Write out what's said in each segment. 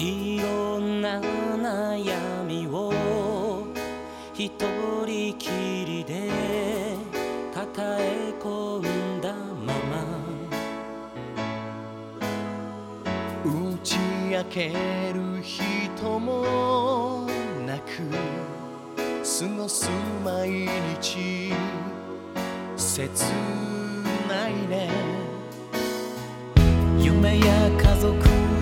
いろんな悩みを一人きりで抱え込んだまま。打ち明ける人もなく過ごす毎日切ないね。夢や家族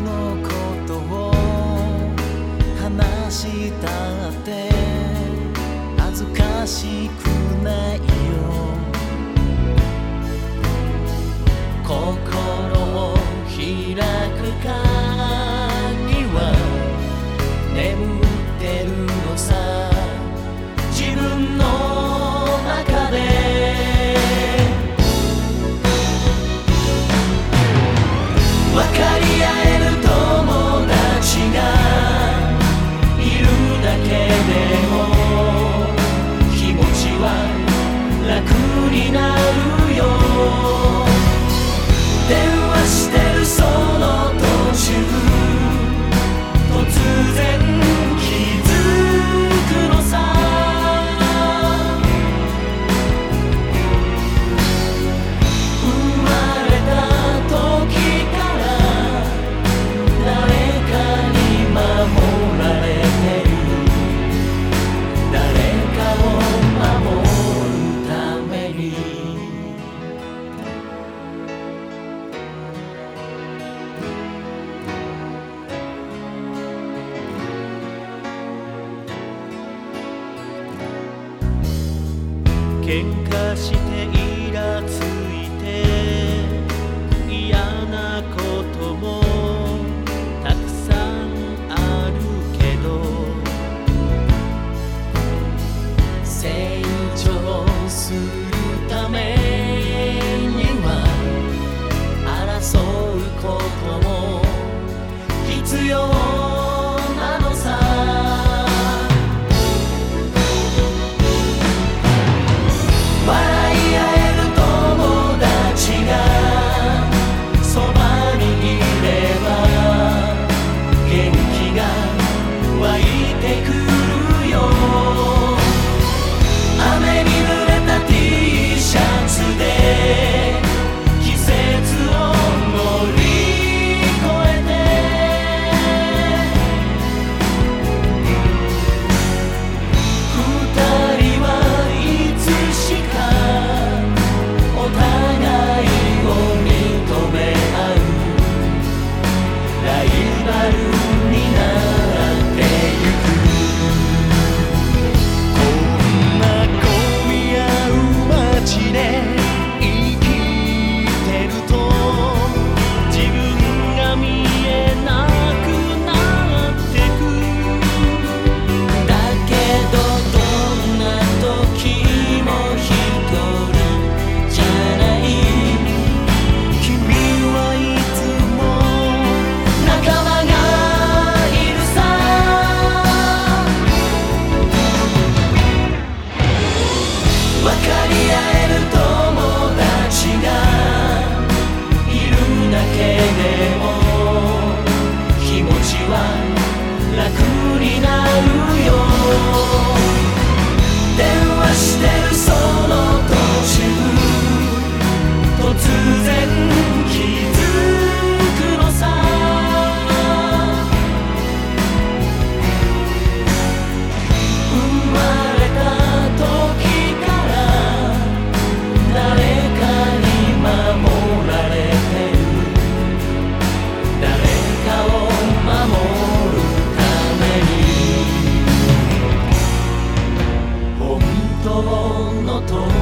喧嘩してイラついて嫌なこともたくさんあるけど。成長するためには争うことも必要。temps.